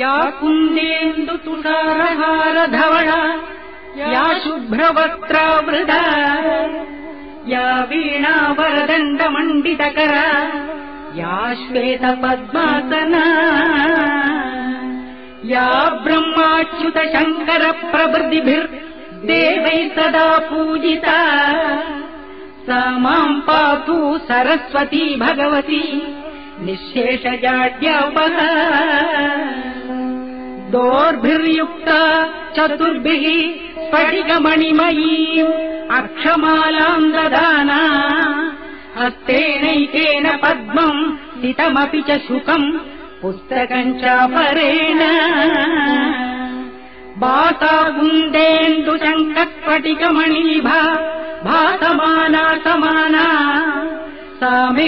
या कुन्देन्दुतुषारहारधवळा या शुभ्रवस्त्रावृदा या वीणा वरदण्डमण्डितकरा या श्वेतपद्मासना या ब्रह्माच्युत शङ्कर प्रभृतिभिर्देवै सदा पूजिता माम् पातु सरस्वती भगवती निःशेषजाड्यापः दोर्भिर्युक्ता चतुर्भिः स्फटिकमणिमयीम् अक्षमालाम् ददाना। हस्तेनैकेन पद्मम् सितमपि च शुकम् पुस्तकम् चापरेण। बातागुन्देन्दुशङ्कस्फटिकमणिभा भासमाना समाना। सा मे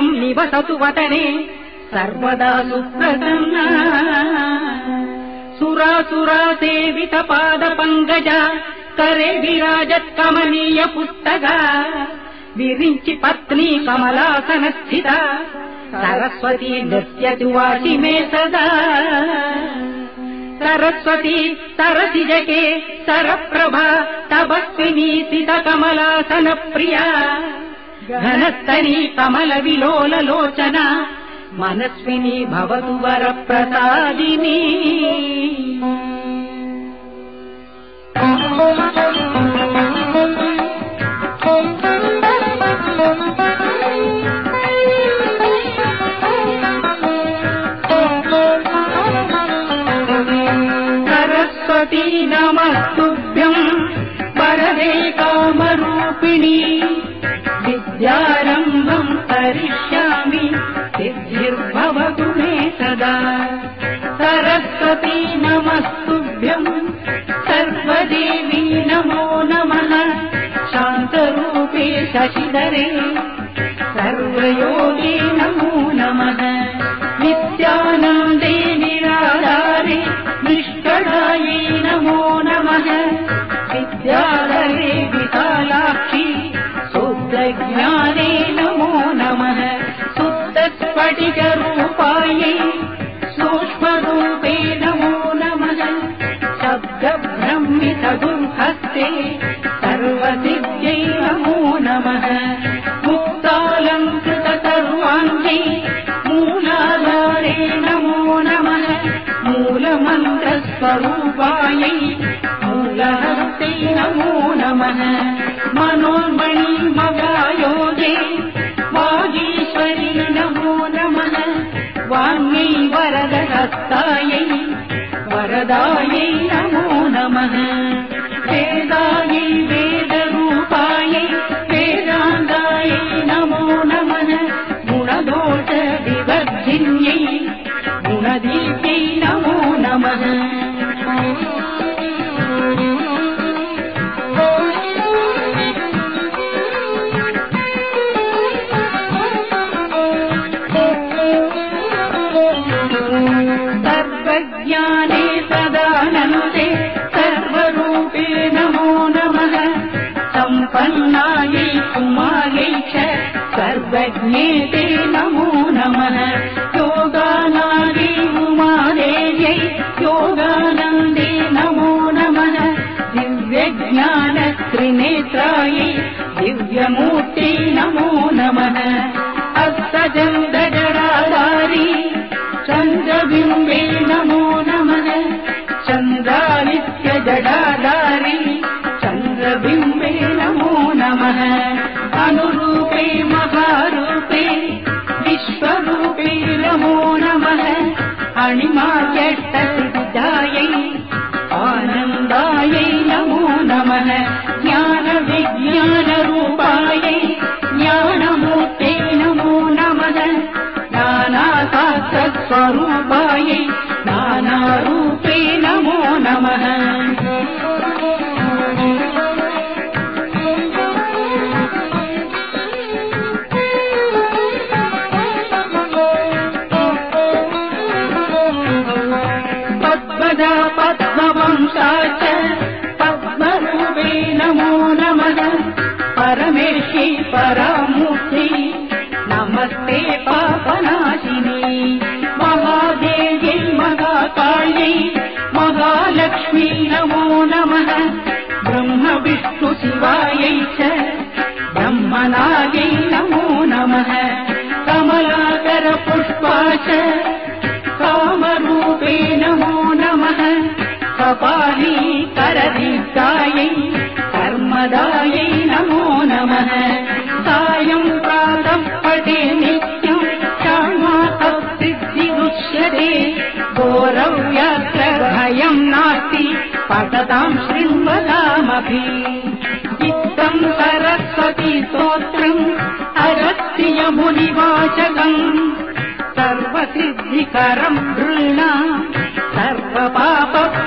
निवसतु वतने सर्वदा सुप्रसन्ना। सुरासुरा सेवितपादपङ्कजा करे विराजत्कमनीय पुस्तका। विरिञ्चि पत्नी कमलासनस्थिता। सरस्वती नृत्यतु वाचि मे सदा। सरस्वती सरसिजके सरप्रभा तपस्विनी सित कमलासन प्रिया घनस्तनी कमल विलोललोचना मनस्विनी भवतु वरप्रसादिनी सरस्वती नमस्तुभ्यम् विद्यारम्भम् करिष्यामि सिद्धिर्भवतु मे सदा। सरस्वती नमस्तुभ्यम् सर्वदेवी नमो नमः शान्तरूपे शशिधरे सर्वयोगे शुद्धस्फटिकरूपायै सूक्ष्मरूपे नमो नमः शब्दब्रह्मि सदुहस्ते सर्वसिद्ध्यै नमो नमः मुक्तालङ्कृत सर्वाङ्गै मूलाधारे नमो नमः मूलमन्त्रस्वरूपायै मूलहस्ते नमो नमः मनोन्मणि मगायोगे वाङ्मै वरदहस्तायै वरदायै नमो नमः ते नमो नमः। योगानादि उमादेव्यै योगानन्दे नमो नमः। दिव्यज्ञानत्रिनेत्रायै दिव्यमूर्ति नमो नमः। अस्तचन्द्रजडाधारी चन्द्रबिम्बे नमो नमः। चन्द्रादित्य जडाधारी चन्द्रबिम्बे नमो नमः। अनुरूपे नमः परमुखे नमस्ते पापनाशिनी। महादेव्यै मगाकाल्यै महालक्ष्मी नमो नमः। ब्रह्मविष्णुशिवायै च ब्रह्मनायै नमो नमः। कमलाकरपुष्पा च कामरूपे नमो नमः। कपाली करदीप्तायै कर्मदाय चित्तम् सरस्वती स्तोत्रम् अगस्त्यमुनिवाचकम् सर्वसिद्धिकरम् नृणा सर्वपापप्रण